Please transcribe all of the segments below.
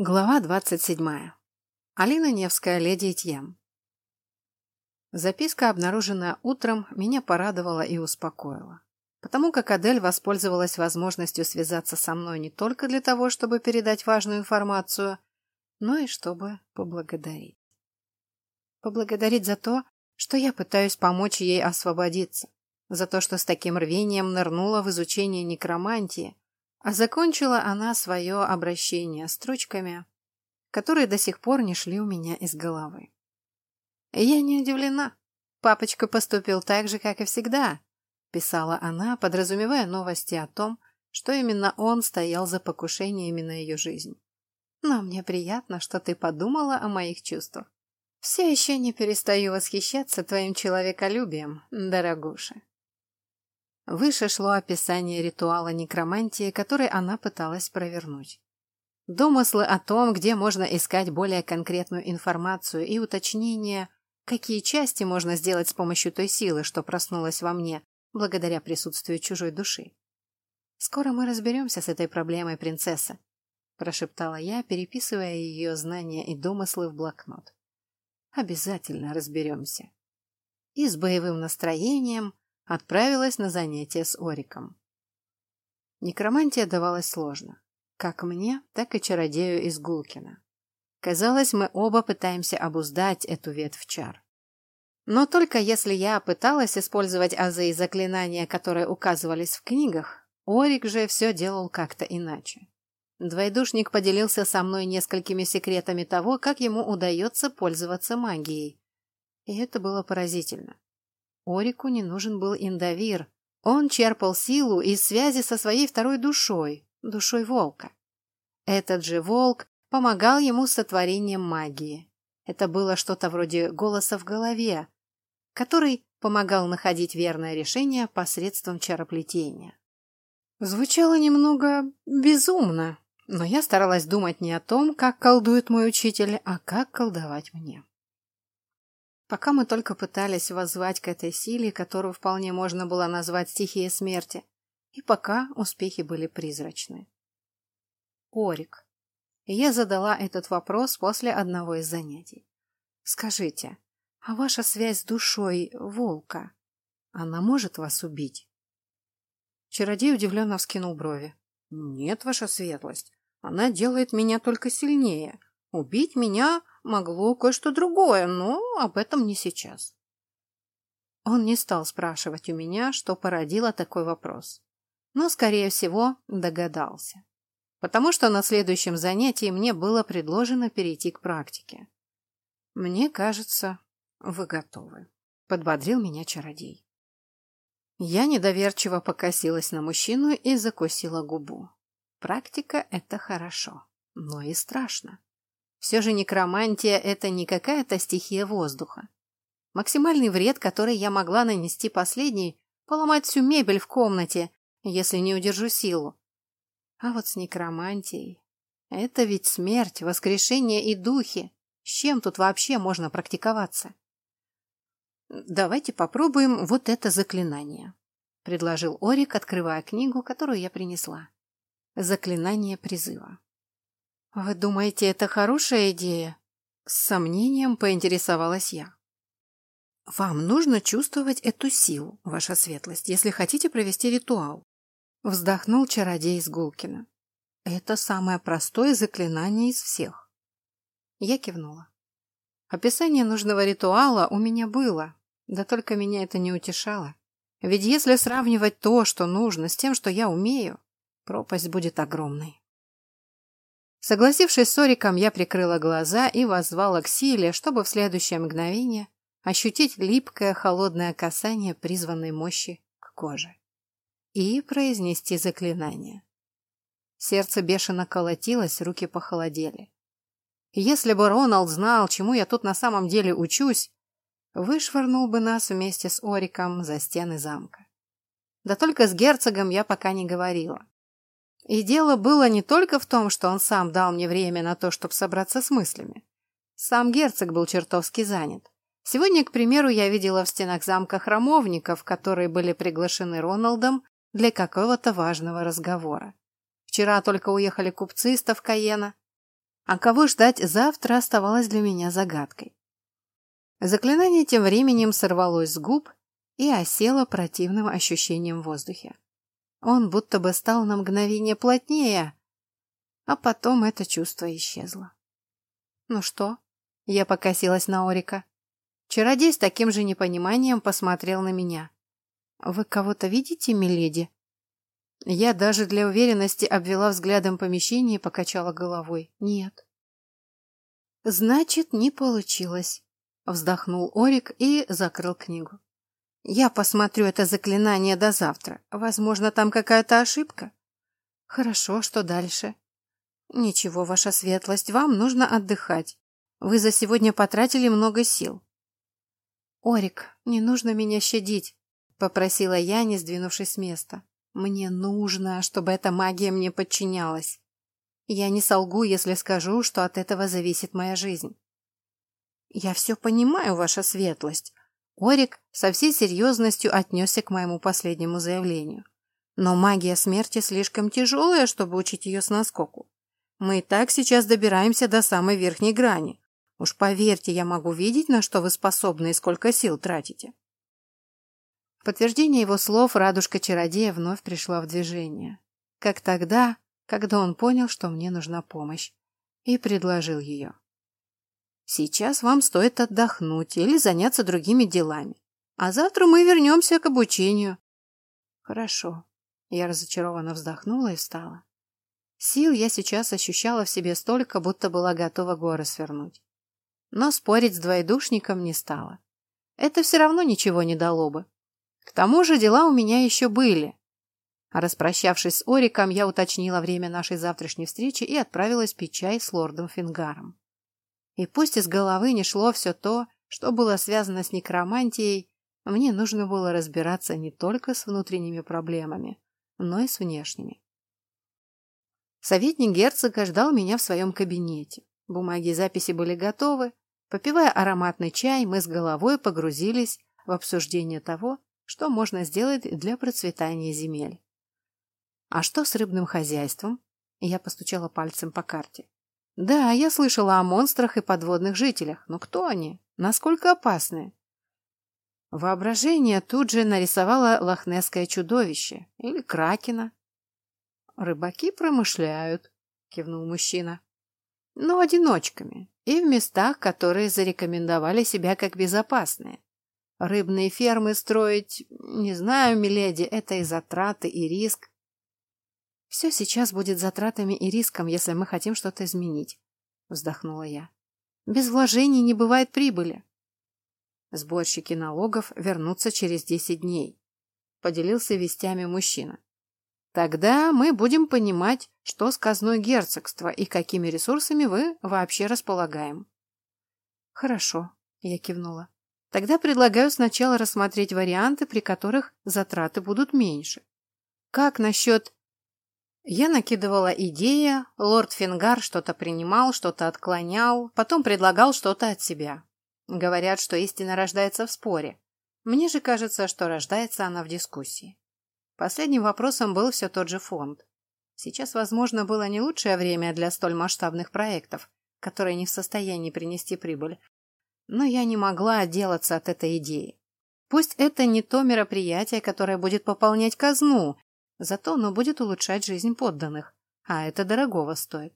Глава двадцать седьмая. Алина Невская, леди Этьен. Записка, обнаруженная утром, меня порадовала и успокоила. Потому как Адель воспользовалась возможностью связаться со мной не только для того, чтобы передать важную информацию, но и чтобы поблагодарить. Поблагодарить за то, что я пытаюсь помочь ей освободиться, за то, что с таким рвением нырнула в изучение некромантии, а закончила она свое обращение строчками, которые до сих пор не шли у меня из головы. «Я не удивлена. Папочка поступил так же, как и всегда», — писала она, подразумевая новости о том, что именно он стоял за покушениями на ее жизнь. «Но мне приятно, что ты подумала о моих чувствах. Все еще не перестаю восхищаться твоим человеколюбием, дорогуша». Выше шло описание ритуала некромантии, который она пыталась провернуть. Домыслы о том, где можно искать более конкретную информацию и уточнение, какие части можно сделать с помощью той силы, что проснулась во мне, благодаря присутствию чужой души. «Скоро мы разберемся с этой проблемой, принцесса», – прошептала я, переписывая ее знания и домыслы в блокнот. «Обязательно разберемся». И с боевым настроением отправилась на занятия с Ориком. Некромантия давалась сложно. Как мне, так и чародею из Гулкина. Казалось, мы оба пытаемся обуздать эту ветвь чар. Но только если я пыталась использовать азы и заклинания, которые указывались в книгах, Орик же все делал как-то иначе. Двойдушник поделился со мной несколькими секретами того, как ему удается пользоваться магией. И это было поразительно. Орику не нужен был индавир. Он черпал силу из связи со своей второй душой, душой волка. Этот же волк помогал ему с сотворением магии. Это было что-то вроде голоса в голове, который помогал находить верное решение посредством чароплетения. Звучало немного безумно, но я старалась думать не о том, как колдует мой учитель, а как колдовать мне. Пока мы только пытались воззвать к этой силе, которую вполне можно было назвать стихией смерти, и пока успехи были призрачны. Орик. Я задала этот вопрос после одного из занятий. Скажите, а ваша связь с душой волка, она может вас убить? Чародей удивленно вскинул брови. Нет, ваша светлость, она делает меня только сильнее. Убить меня могло кое-что другое, но об этом не сейчас. Он не стал спрашивать у меня, что породило такой вопрос, но, скорее всего, догадался, потому что на следующем занятии мне было предложено перейти к практике. «Мне кажется, вы готовы», — подбодрил меня чародей. Я недоверчиво покосилась на мужчину и закусила губу. Практика — это хорошо, но и страшно. Все же некромантия – это не какая-то стихия воздуха. Максимальный вред, который я могла нанести последней – поломать всю мебель в комнате, если не удержу силу. А вот с некромантией – это ведь смерть, воскрешение и духи. С чем тут вообще можно практиковаться? «Давайте попробуем вот это заклинание», – предложил Орик, открывая книгу, которую я принесла. «Заклинание призыва». «Вы думаете, это хорошая идея?» С сомнением поинтересовалась я. «Вам нужно чувствовать эту силу, ваша светлость, если хотите провести ритуал», вздохнул чародей из Гулкина. «Это самое простое заклинание из всех». Я кивнула. Описание нужного ритуала у меня было, да только меня это не утешало. Ведь если сравнивать то, что нужно, с тем, что я умею, пропасть будет огромной. Согласившись с Ориком, я прикрыла глаза и воззвала к силе, чтобы в следующее мгновение ощутить липкое холодное касание призванной мощи к коже и произнести заклинание. Сердце бешено колотилось, руки похолодели. Если бы Роналд знал, чему я тут на самом деле учусь, вышвырнул бы нас вместе с Ориком за стены замка. Да только с герцогом я пока не говорила. И дело было не только в том, что он сам дал мне время на то, чтобы собраться с мыслями. Сам герцог был чертовски занят. Сегодня, к примеру, я видела в стенах замка храмовников, которые были приглашены Роналдом для какого-то важного разговора. Вчера только уехали купцы из Тавкаена, А кого ждать завтра оставалось для меня загадкой. Заклинание тем временем сорвалось с губ и осело противным ощущением в воздухе. Он будто бы стал на мгновение плотнее, а потом это чувство исчезло. «Ну что?» — я покосилась на Орика. Чародей с таким же непониманием посмотрел на меня. «Вы кого-то видите, миледи?» Я даже для уверенности обвела взглядом помещение и покачала головой. «Нет». «Значит, не получилось», — вздохнул Орик и закрыл книгу. «Я посмотрю это заклинание до завтра. Возможно, там какая-то ошибка». «Хорошо, что дальше?» «Ничего, ваша светлость, вам нужно отдыхать. Вы за сегодня потратили много сил». «Орик, не нужно меня щадить», — попросила я, не сдвинувшись с места. «Мне нужно, чтобы эта магия мне подчинялась. Я не солгу, если скажу, что от этого зависит моя жизнь». «Я все понимаю, ваша светлость». Орик со всей серьезностью отнесся к моему последнему заявлению. «Но магия смерти слишком тяжелая, чтобы учить ее с наскоку. Мы и так сейчас добираемся до самой верхней грани. Уж поверьте, я могу видеть, на что вы способны и сколько сил тратите. В подтверждение его слов радужка-чародея вновь пришла в движение. Как тогда, когда он понял, что мне нужна помощь, и предложил ее. Сейчас вам стоит отдохнуть или заняться другими делами, а завтра мы вернемся к обучению. Хорошо. Я разочарованно вздохнула и встала. Сил я сейчас ощущала в себе столько, будто была готова горы свернуть. Но спорить с двоедушником не стала. Это все равно ничего не дало бы. К тому же дела у меня еще были. Распрощавшись с Ориком, я уточнила время нашей завтрашней встречи и отправилась пить чай с лордом Фингаром. И пусть из головы не шло все то, что было связано с некромантией, мне нужно было разбираться не только с внутренними проблемами, но и с внешними. Советник герцога ждал меня в своем кабинете. Бумаги и записи были готовы. Попивая ароматный чай, мы с головой погрузились в обсуждение того, что можно сделать для процветания земель. А что с рыбным хозяйством? Я постучала пальцем по карте. Да, я слышала о монстрах и подводных жителях, но кто они? Насколько опасны? Воображение тут же нарисовало лохнесское чудовище или кракена, Рыбаки промышляют, кивнул мужчина. Но одиночками и в местах, которые зарекомендовали себя как безопасные. Рыбные фермы строить, не знаю, миледи, это и затраты, и риск. Все сейчас будет затратами и риском, если мы хотим что-то изменить, вздохнула я. Без вложений не бывает прибыли. Сборщики налогов вернутся через десять дней, поделился вестями мужчина. Тогда мы будем понимать, что с казной герцогства и какими ресурсами вы вообще располагаем. Хорошо, я кивнула. Тогда предлагаю сначала рассмотреть варианты, при которых затраты будут меньше. Как насчет... Я накидывала идеи, лорд Фингар что-то принимал, что-то отклонял, потом предлагал что-то от себя. Говорят, что истина рождается в споре. Мне же кажется, что рождается она в дискуссии. Последним вопросом был все тот же фонд. Сейчас, возможно, было не лучшее время для столь масштабных проектов, которые не в состоянии принести прибыль. Но я не могла отделаться от этой идеи. Пусть это не то мероприятие, которое будет пополнять казну, зато оно будет улучшать жизнь подданных, а это дорогого стоит.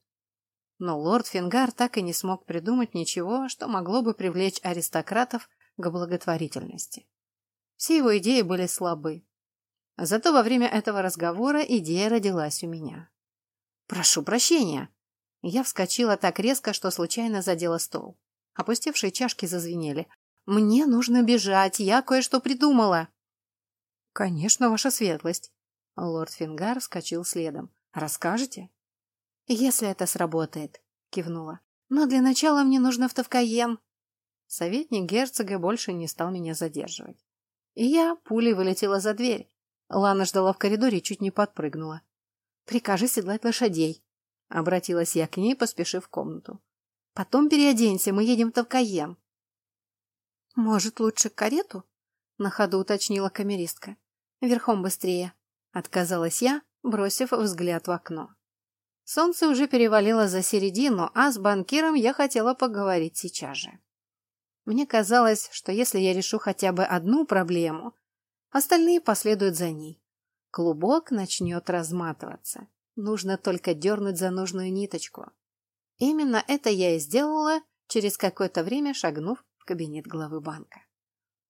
Но лорд Фингар так и не смог придумать ничего, что могло бы привлечь аристократов к благотворительности. Все его идеи были слабы, Зато во время этого разговора идея родилась у меня. «Прошу прощения!» Я вскочила так резко, что случайно задела стол. Опустевшие чашки зазвенели. «Мне нужно бежать, я кое-что придумала!» «Конечно, ваша светлость!» Лорд Фингар вскочил следом. «Расскажете?» «Если это сработает», — кивнула. «Но для начала мне нужно в Тавкаен». Советник герцога больше не стал меня задерживать. И я пулей вылетела за дверь. Лана ждала в коридоре и чуть не подпрыгнула. «Прикажи седлать лошадей», — обратилась я к ней, поспешив в комнату. «Потом переоденься, мы едем в Тавкаен». «Может, лучше карету?» — на ходу уточнила камеристка. «Верхом быстрее», — отказалась я, бросив взгляд в окно. Солнце уже перевалило за середину, а с банкиром я хотела поговорить сейчас же. Мне казалось, что если я решу хотя бы одну проблему, остальные последуют за ней. Клубок начнет разматываться. Нужно только дернуть за нужную ниточку. Именно это я и сделала, через какое-то время шагнув в кабинет главы банка.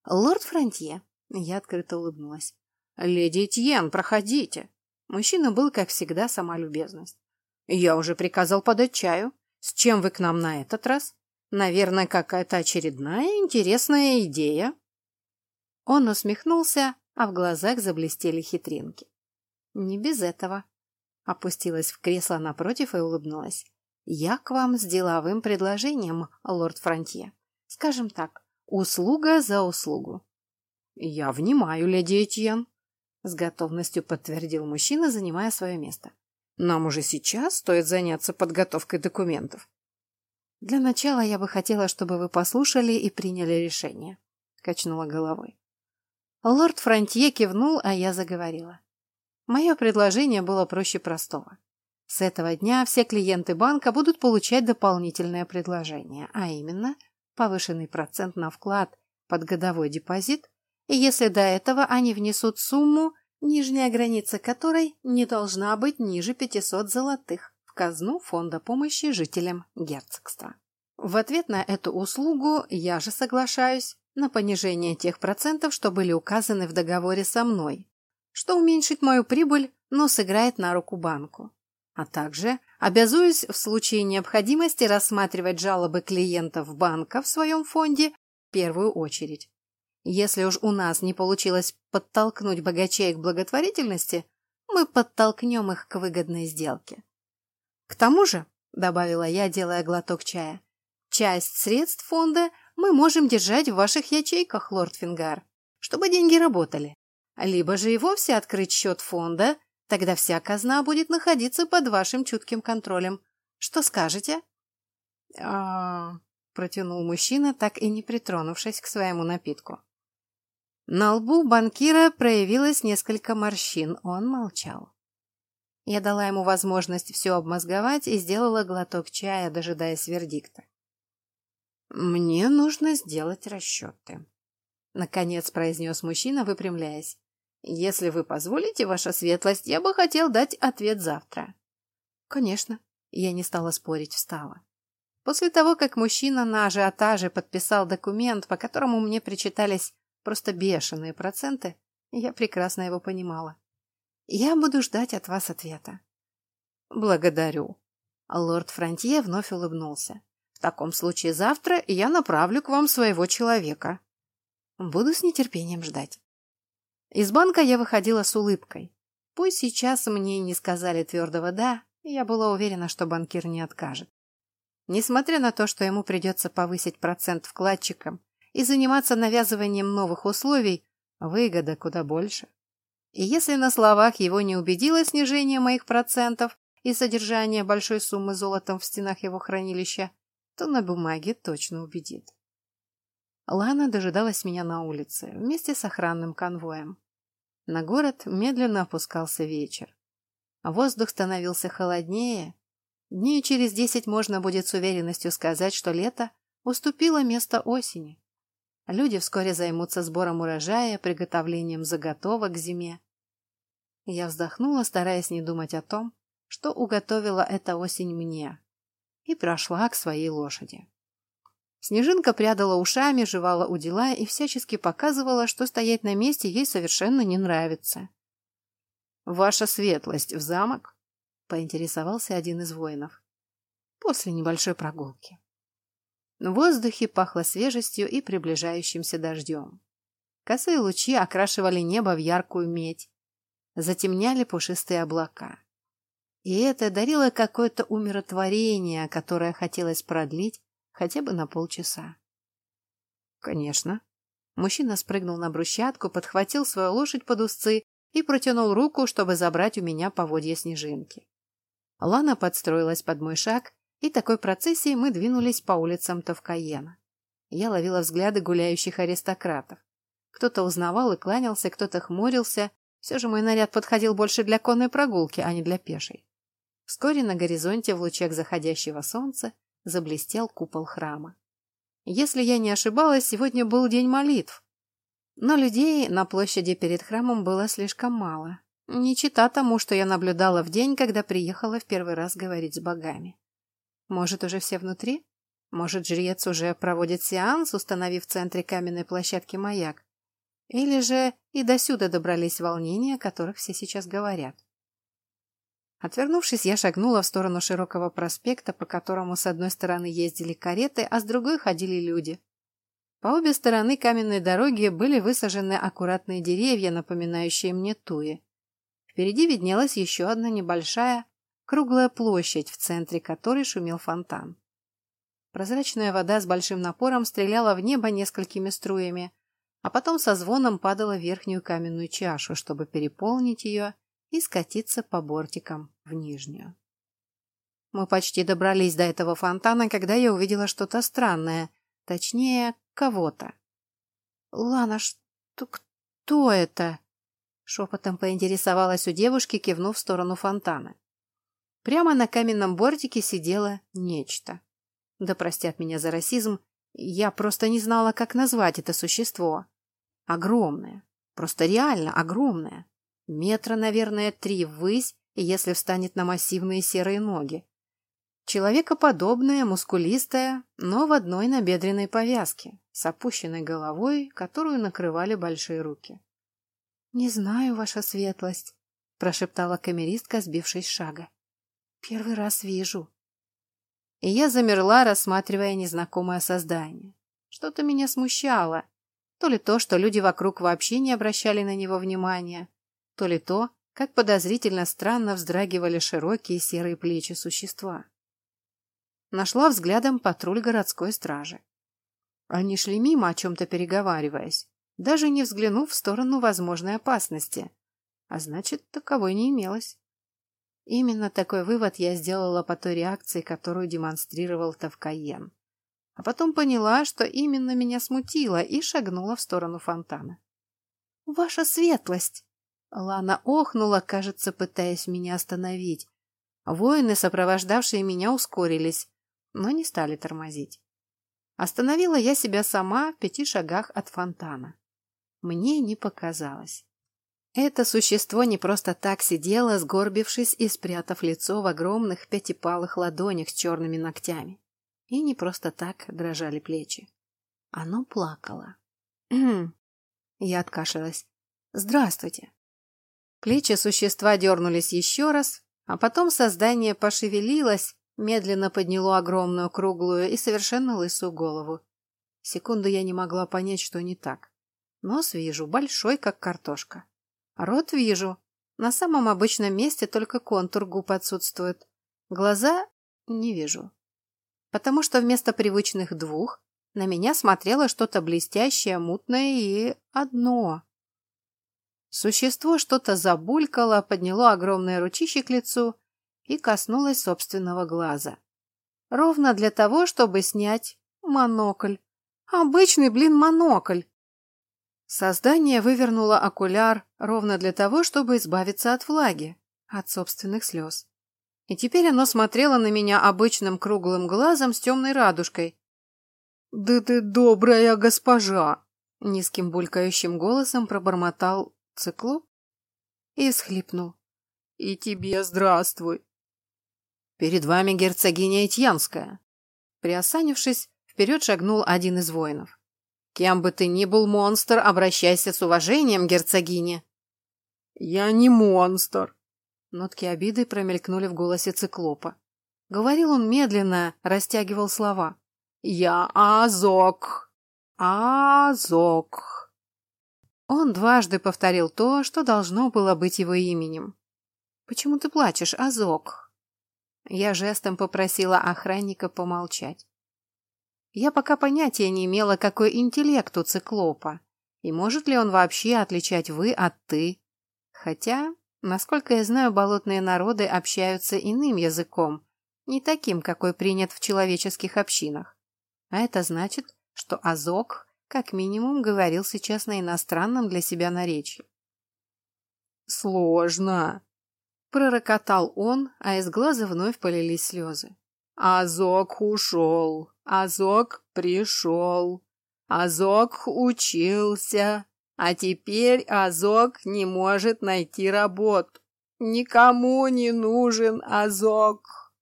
«Лорд Фронтье», — я открыто улыбнулась. «Леди Этьен, проходите». Мужчина был, как всегда, сама любезность. «Я уже приказал подать чаю. С чем вы к нам на этот раз? Наверное, какая-то очередная интересная идея». Он усмехнулся, а в глазах заблестели хитринки. «Не без этого». Опустилась в кресло напротив и улыбнулась. «Я к вам с деловым предложением, лорд Фронтье. Скажем так, услуга за услугу». «Я внимаю, леди Этьен», — с готовностью подтвердил мужчина, занимая свое место. «Нам уже сейчас стоит заняться подготовкой документов». «Для начала я бы хотела, чтобы вы послушали и приняли решение», — качнула головой. Лорд Фронтье кивнул, а я заговорила. Мое предложение было проще простого. С этого дня все клиенты банка будут получать дополнительное предложение, а именно повышенный процент на вклад под годовой депозит, и если до этого они внесут сумму, нижняя граница которой не должна быть ниже 500 золотых в казну фонда помощи жителям герцогства. В ответ на эту услугу я же соглашаюсь на понижение тех процентов, что были указаны в договоре со мной, что уменьшит мою прибыль, но сыграет на руку банку. А также обязуюсь в случае необходимости рассматривать жалобы клиентов банка в своем фонде в первую очередь. Если уж у нас не получилось подтолкнуть богачей к благотворительности, мы подтолкнем их к выгодной сделке. К тому же, добавила я, делая глоток чая, часть средств фонда мы можем держать в ваших ячейках, лорд Фингар, чтобы деньги работали. Либо же и вовсе открыть счет фонда, тогда вся казна будет находиться под вашим чутким контролем. Что скажете? А, протянул мужчина, так и не притронувшись к своему напитку. На лбу банкира проявилось несколько морщин, он молчал. Я дала ему возможность все обмозговать и сделала глоток чая, дожидаясь вердикта. «Мне нужно сделать расчеты», — наконец произнес мужчина, выпрямляясь. «Если вы позволите, ваша светлость, я бы хотел дать ответ завтра». «Конечно», — я не стала спорить, встала. После того, как мужчина на ажиотаже подписал документ, по которому мне причитались просто бешеные проценты, я прекрасно его понимала. «Я буду ждать от вас ответа». «Благодарю». Лорд Фронтье вновь улыбнулся. В таком случае завтра я направлю к вам своего человека. Буду с нетерпением ждать. Из банка я выходила с улыбкой. Пусть сейчас мне не сказали твердого «да», я была уверена, что банкир не откажет. Несмотря на то, что ему придется повысить процент вкладчикам и заниматься навязыванием новых условий, выгода куда больше. И если на словах его не убедило снижение моих процентов и содержание большой суммы золотом в стенах его хранилища, то на бумаге точно убедит. Лана дожидалась меня на улице вместе с охранным конвоем. На город медленно опускался вечер. Воздух становился холоднее. Дней через десять можно будет с уверенностью сказать, что лето уступило место осени. Люди вскоре займутся сбором урожая, приготовлением заготовок к зиме. Я вздохнула, стараясь не думать о том, что уготовила эта осень мне, и прошла к своей лошади. Снежинка прядала ушами, жевала у дела и всячески показывала, что стоять на месте ей совершенно не нравится. «Ваша светлость в замок?» — поинтересовался один из воинов. После небольшой прогулки. В воздухе пахло свежестью и приближающимся дождем. Косые лучи окрашивали небо в яркую медь, затемняли пушистые облака. И это дарило какое-то умиротворение, которое хотелось продлить хотя бы на полчаса. Конечно. Мужчина спрыгнул на брусчатку, подхватил свою лошадь под узцы и протянул руку, чтобы забрать у меня поводья снежинки. Лана подстроилась под мой шаг, и такой процессией мы двинулись по улицам Тавкаена. Я ловила взгляды гуляющих аристократов. Кто-то узнавал и кланялся, кто-то хмурился. Все же мой наряд подходил больше для конной прогулки, а не для пешей. Вскоре на горизонте в лучах заходящего солнца заблестел купол храма. Если я не ошибалась, сегодня был день молитв. Но людей на площади перед храмом было слишком мало. Не чита тому, что я наблюдала в день, когда приехала в первый раз говорить с богами. Может, уже все внутри? Может, жрец уже проводит сеанс, установив в центре каменной площадки маяк? Или же и досюда добрались волнения, о которых все сейчас говорят? Отвернувшись, я шагнула в сторону широкого проспекта, по которому с одной стороны ездили кареты, а с другой ходили люди. По обе стороны каменной дороги были высажены аккуратные деревья, напоминающие мне туи. Впереди виднелась еще одна небольшая, круглая площадь, в центре которой шумел фонтан. Прозрачная вода с большим напором стреляла в небо несколькими струями, а потом со звоном падала в верхнюю каменную чашу, чтобы переполнить ее и скатиться по бортикам в нижнюю. Мы почти добрались до этого фонтана, когда я увидела что-то странное, точнее, кого-то. «Лана, что... кто это?» Шепотом поинтересовалась у девушки, кивнув в сторону фонтана. Прямо на каменном бортике сидело нечто. Да простят меня за расизм, я просто не знала, как назвать это существо. Огромное. Просто реально огромное. Метра, наверное, три ввысь, если встанет на массивные серые ноги. Человекоподобная, мускулистая, но в одной набедренной повязке, с опущенной головой, которую накрывали большие руки. «Не знаю, ваша светлость», — прошептала камеристка, сбившись шага. «Первый раз вижу». И я замерла, рассматривая незнакомое создание. Что-то меня смущало. То ли то, что люди вокруг вообще не обращали на него внимания, то ли то, как подозрительно странно вздрагивали широкие серые плечи существа. Нашла взглядом патруль городской стражи. Они шли мимо, о чем-то переговариваясь, даже не взглянув в сторону возможной опасности. А значит, таковой не имелось. Именно такой вывод я сделала по той реакции, которую демонстрировал Тавкаен. А потом поняла, что именно меня смутило, и шагнула в сторону фонтана. «Ваша светлость!» Лана охнула, кажется, пытаясь меня остановить. Воины, сопровождавшие меня, ускорились, но не стали тормозить. Остановила я себя сама в пяти шагах от фонтана. Мне не показалось. Это существо не просто так сидело, сгорбившись и спрятав лицо в огромных пятипалых ладонях с черными ногтями. И не просто так дрожали плечи. Оно плакало. Я откашлялась. «Здравствуйте!» Плечи существа дернулись еще раз, а потом создание пошевелилось, медленно подняло огромную круглую и совершенно лысую голову. Секунду я не могла понять, что не так. Нос вижу, большой, как картошка. Рот вижу. На самом обычном месте только контур губ отсутствует. Глаза не вижу. Потому что вместо привычных двух на меня смотрело что-то блестящее, мутное и одно. Существо что-то забулькало, подняло огромное ручище к лицу и коснулось собственного глаза. Ровно для того, чтобы снять монокль. Обычный, блин, монокль. Создание вывернуло окуляр ровно для того, чтобы избавиться от влаги, от собственных слез. И теперь оно смотрело на меня обычным круглым глазом с темной радужкой. «Да ты добрая госпожа!» Низким булькающим голосом пробормотал циклу и всхлипнул. «И тебе здравствуй!» «Перед вами герцогиня Итьянская!» Приосанившись, вперед шагнул один из воинов. «Кем бы ты ни был, монстр, обращайся с уважением, герцогиня!» «Я не монстр!» Нотки обиды промелькнули в голосе циклопа. Говорил он медленно, растягивал слова. «Я Азок! Азок!» Он дважды повторил то, что должно было быть его именем. «Почему ты плачешь, Азок?» Я жестом попросила охранника помолчать. Я пока понятия не имела, какой интеллект у циклопа, и может ли он вообще отличать «вы» от «ты». Хотя, насколько я знаю, болотные народы общаются иным языком, не таким, какой принят в человеческих общинах. А это значит, что Азок как минимум говорил сейчас на иностранном для себя наречии. «Сложно!» Пророкотал он, а из глаза вновь полились слезы. Азок ушел, Азок пришел, Азок учился, а теперь Азок не может найти работу. Никому не нужен Азок.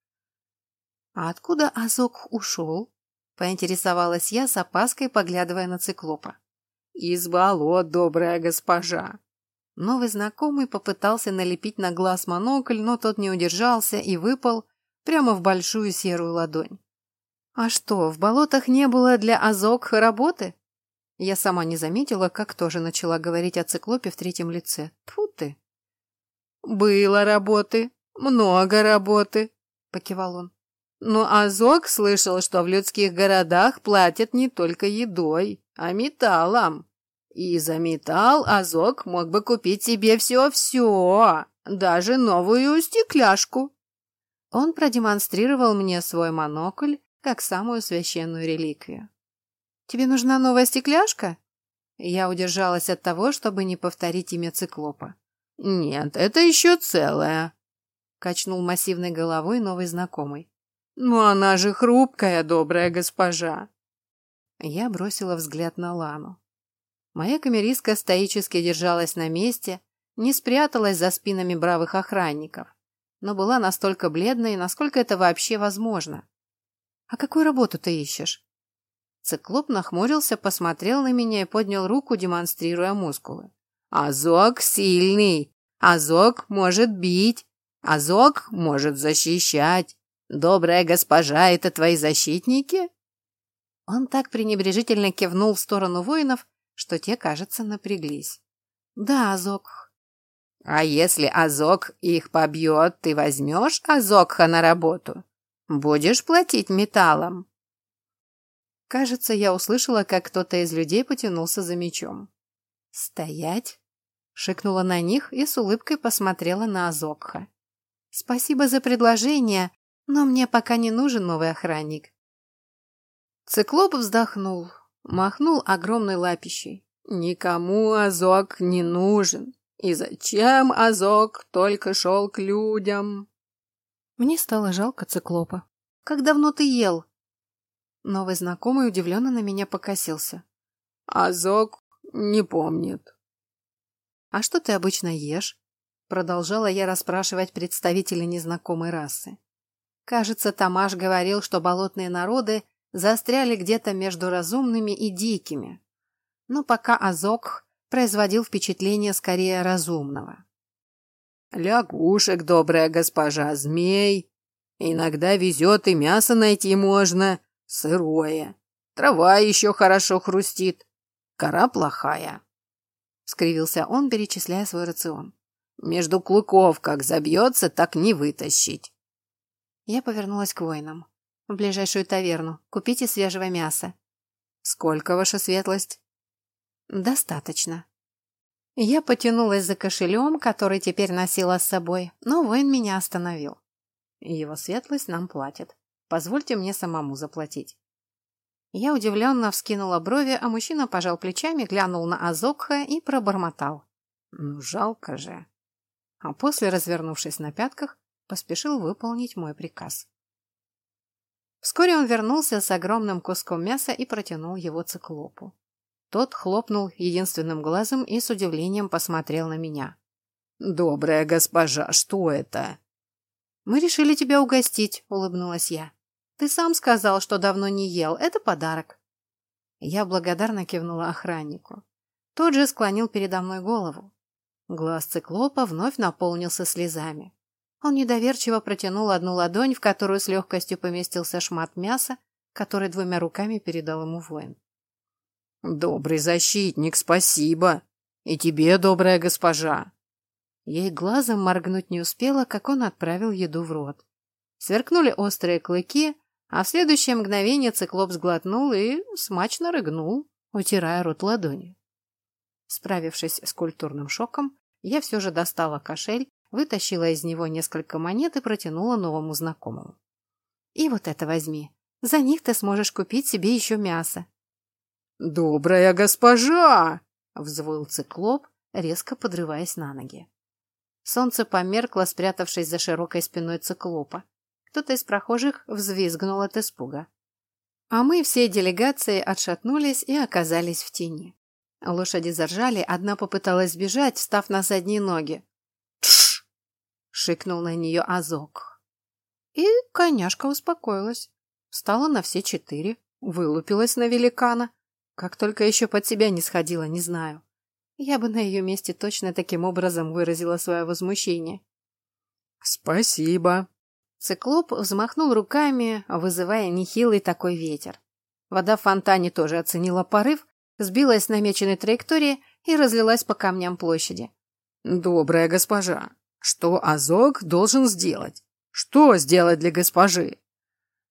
А откуда Азок ушел? Поинтересовалась я с опаской, поглядывая на циклопа. Из болот, добрая госпожа. Новый знакомый попытался налепить на глаз монокль, но тот не удержался и выпал прямо в большую серую ладонь. А что, в болотах не было для Азок работы? Я сама не заметила, как тоже начала говорить о циклопе в третьем лице. Тьфу ты. «Было работы, много работы», — покивал он. Но Азок слышал, что в людских городах платят не только едой, а металлом. И за металл Азок мог бы купить себе все-все, даже новую стекляшку. Он продемонстрировал мне свой монокль как самую священную реликвию. «Тебе нужна новая стекляшка?» Я удержалась от того, чтобы не повторить имя циклопа. «Нет, это еще целая», — качнул массивной головой новый знакомый. «Но она же хрупкая, добрая госпожа!» Я бросила взгляд на Лану. Моя камеристка стоически держалась на месте, не спряталась за спинами бравых охранников, но была настолько бледной, насколько это вообще возможно. «А какую работу ты ищешь?» Циклоп нахмурился, посмотрел на меня и поднял руку, демонстрируя мускулы. «Азок сильный! Азок может бить! Азок может защищать! Добрая госпожа, это твои защитники?» Он так пренебрежительно кивнул в сторону воинов, что те, кажется, напряглись. «Да, Азок». «А если Азок их побьет, ты возьмешь Азокха на работу? Будешь платить металлом?» Кажется, я услышала, как кто-то из людей потянулся за мечом. «Стоять!» — шикнула на них и с улыбкой посмотрела на Азокха. «Спасибо за предложение, но мне пока не нужен новый охранник». Циклоп вздохнул махнул огромной лапищей. Никому Азок не нужен. И зачем Азок только шел к людям? Мне стало жалко циклопа. Как давно ты ел? Новый знакомый удивленно на меня покосился. Азок не помнит. А что ты обычно ешь? Продолжала я расспрашивать представителей незнакомой расы. Кажется, Тамаш говорил, что болотные народы застряли где-то между разумными и дикими. Но пока Азок производил впечатление скорее разумного. «Лягушек, добрая госпожа, змей. Иногда везет и мясо найти можно, сырое. Трава еще хорошо хрустит. Кора плохая», — скривился он, перечисляя свой рацион. «Между клыков как забьется, так не вытащить». Я повернулась к воинам в ближайшую таверну. Купите свежего мяса. Сколько ваша светлость? Достаточно. Я потянулась за кошелем, который теперь носила с собой, но воин меня остановил. Его светлость нам платит. Позвольте мне самому заплатить. Я удивленно вскинула брови, а мужчина пожал плечами, глянул на Азокха и пробормотал. Ну, жалко же. А после, развернувшись на пятках, поспешил выполнить мой приказ. Вскоре он вернулся с огромным куском мяса и протянул его циклопу. Тот хлопнул единственным глазом и с удивлением посмотрел на меня. «Добрая госпожа, что это?» «Мы решили тебя угостить», — улыбнулась я. «Ты сам сказал, что давно не ел. Это подарок». Я благодарно кивнула охраннику. Тот же склонил передо мной голову. Глаз циклопа вновь наполнился слезами. Он недоверчиво протянул одну ладонь, в которую с легкостью поместился шмат мяса, который двумя руками передал ему воин. «Добрый защитник, спасибо! И тебе, добрая госпожа!» Ей глазом моргнуть не успела, как он отправил еду в рот. Сверкнули острые клыки, а в следующее мгновение циклоп сглотнул и смачно рыгнул, утирая рот ладонью. Справившись с культурным шоком, я все же достала кошель вытащила из него несколько монет и протянула новому знакомому. «И вот это возьми. За них ты сможешь купить себе еще мясо». «Добрая госпожа!» — взвыл циклоп, резко подрываясь на ноги. Солнце померкло, спрятавшись за широкой спиной циклопа. Кто-то из прохожих взвизгнул от испуга. А мы всей делегацией отшатнулись и оказались в тени. Лошади заржали, одна попыталась сбежать, встав на задние ноги. «Тш!» — шикнул на нее Азок. И коняшка успокоилась. Встала на все четыре, вылупилась на великана. Как только еще под себя не сходила, не знаю. Я бы на ее месте точно таким образом выразила свое возмущение. «Спасибо!» Циклоп взмахнул руками, вызывая нехилый такой ветер. Вода в фонтане тоже оценила порыв, сбилась с намеченной траектории и разлилась по камням площади. «Добрая госпожа, что Азог должен сделать? Что сделать для госпожи?»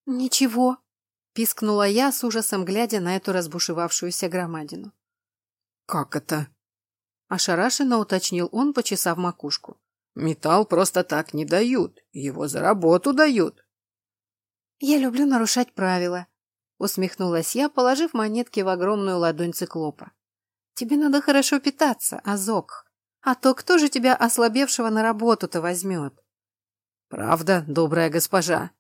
«Ничего», — пискнула я с ужасом, глядя на эту разбушевавшуюся громадину. «Как это?» — ошарашенно уточнил он, почесав макушку. Металл просто так не дают, его за работу дают. Я люблю нарушать правила, усмехнулась я, положив монетки в огромную ладонь циклопа. Тебе надо хорошо питаться, Азок. А то кто же тебя ослабевшего на работу-то возьмет? Правда, добрая госпожа?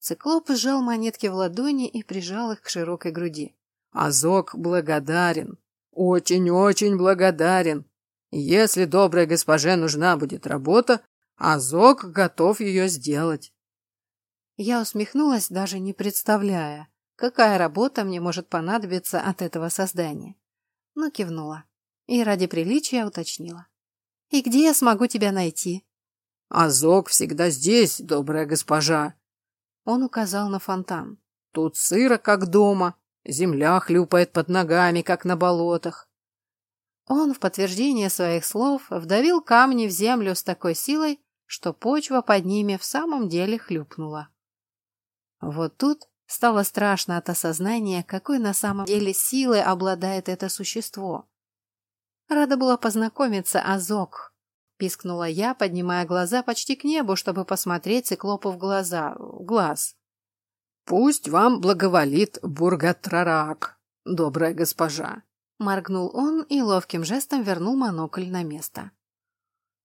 Циклоп сжал монетки в ладони и прижал их к широкой груди. Азок благодарен. Очень-очень благодарен. Если доброй госпоже нужна будет работа, Азок готов ее сделать. Я усмехнулась, даже не представляя, какая работа мне может понадобиться от этого создания. Но кивнула и ради приличия уточнила. «И где я смогу тебя найти?» «Азок всегда здесь, добрая госпожа!» Он указал на фонтан. «Тут сыро, как дома, земля хлюпает под ногами, как на болотах. Он в подтверждение своих слов вдавил камни в землю с такой силой, что почва под ними в самом деле хлюпнула. Вот тут стало страшно от осознания, какой на самом деле силой обладает это существо. Рада была познакомиться, Азок, пискнула я, поднимая глаза почти к небу, чтобы посмотреть циклопу в глаза, в глаз. Пусть вам благоволит Бургатрарак, добрая госпожа. Моргнул он и ловким жестом вернул монокль на место.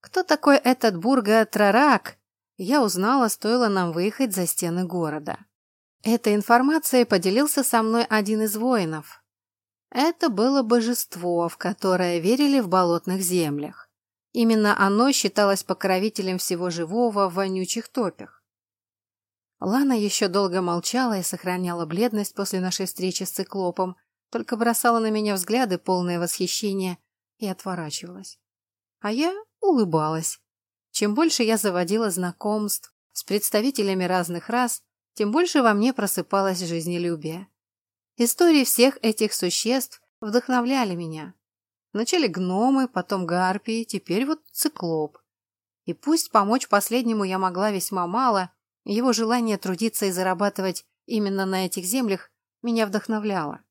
Кто такой этот Бурга Трарак? Я узнала, стоило нам выехать за стены города. Этой информацией поделился со мной один из воинов. Это было божество, в которое верили в болотных землях. Именно оно считалось покровителем всего живого в вонючих топях. Лана еще долго молчала и сохраняла бледность после нашей встречи с циклопом, только бросала на меня взгляды, полные восхищения, и отворачивалась. А я улыбалась. Чем больше я заводила знакомств с представителями разных рас, тем больше во мне просыпалось жизнелюбие. Истории всех этих существ вдохновляли меня. Вначале гномы, потом гарпии, теперь вот циклоп. И пусть помочь последнему я могла весьма мало, его желание трудиться и зарабатывать именно на этих землях меня вдохновляло.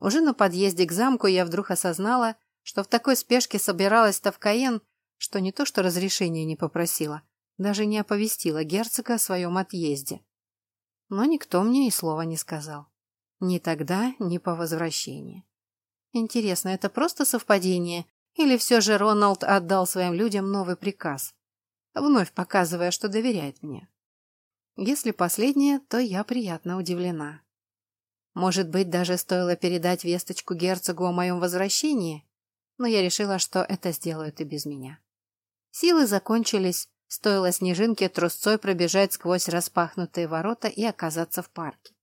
Уже на подъезде к замку я вдруг осознала, что в такой спешке собиралась-то в Каен, что не то что разрешения не попросила, даже не оповестила герцога о своем отъезде. Но никто мне и слова не сказал. Ни тогда, ни по возвращении. Интересно, это просто совпадение, или все же Роналд отдал своим людям новый приказ, вновь показывая, что доверяет мне? Если последнее, то я приятно удивлена. Может быть, даже стоило передать весточку герцогу о моем возвращении, но я решила, что это сделают и без меня. Силы закончились, стоило снежинке трусцой пробежать сквозь распахнутые ворота и оказаться в парке.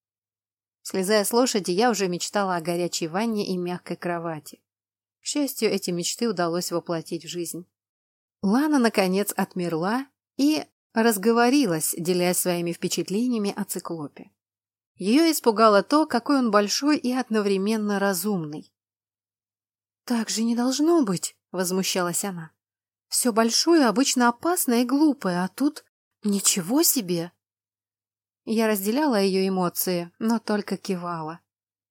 Слезая с лошади, я уже мечтала о горячей ванне и мягкой кровати. К счастью, эти мечты удалось воплотить в жизнь. Лана, наконец, отмерла и разговорилась, делясь своими впечатлениями о циклопе. Ее испугало то, какой он большой и одновременно разумный. «Так же не должно быть», — возмущалась она. «Все большое обычно опасное и глупое, а тут ничего себе!» Я разделяла ее эмоции, но только кивала.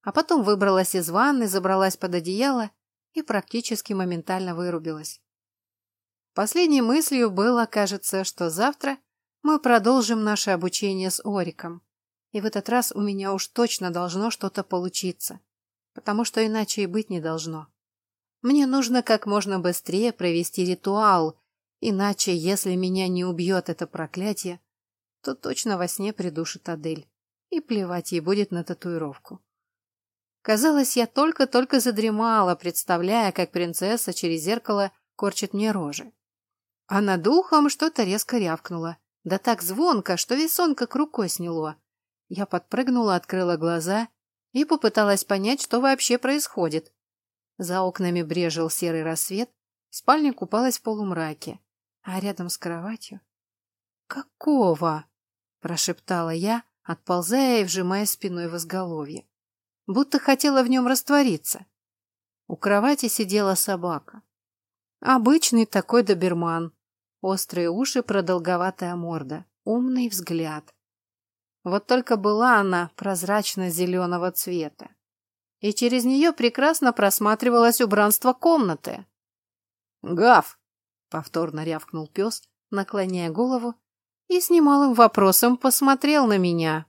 А потом выбралась из ванны, забралась под одеяло и практически моментально вырубилась. Последней мыслью было, кажется, что завтра мы продолжим наше обучение с Ориком. И в этот раз у меня уж точно должно что-то получиться, потому что иначе и быть не должно. Мне нужно как можно быстрее провести ритуал, Иначе, если меня не убьет это проклятие, то точно во сне придушит Адель. И плевать ей будет на татуировку. Казалось, я только-только задремала, представляя, как принцесса через зеркало корчит мне рожи. А над ухом что-то резко рявкнуло. Да так звонко, что весонка к рукой сняло. Я подпрыгнула, открыла глаза и попыталась понять, что вообще происходит. За окнами брежил серый рассвет, спальня купалась в полумраке, а рядом с кроватью... «Какого?» – прошептала я, отползая и вжимая спиной в изголовье будто хотела в нем раствориться. У кровати сидела собака. Обычный такой доберман. Острые уши, продолговатая морда, умный взгляд. Вот только была она прозрачно-зеленого цвета. И через нее прекрасно просматривалось убранство комнаты. «Гав!» — повторно рявкнул пес, наклоняя голову, и с немалым вопросом посмотрел на меня.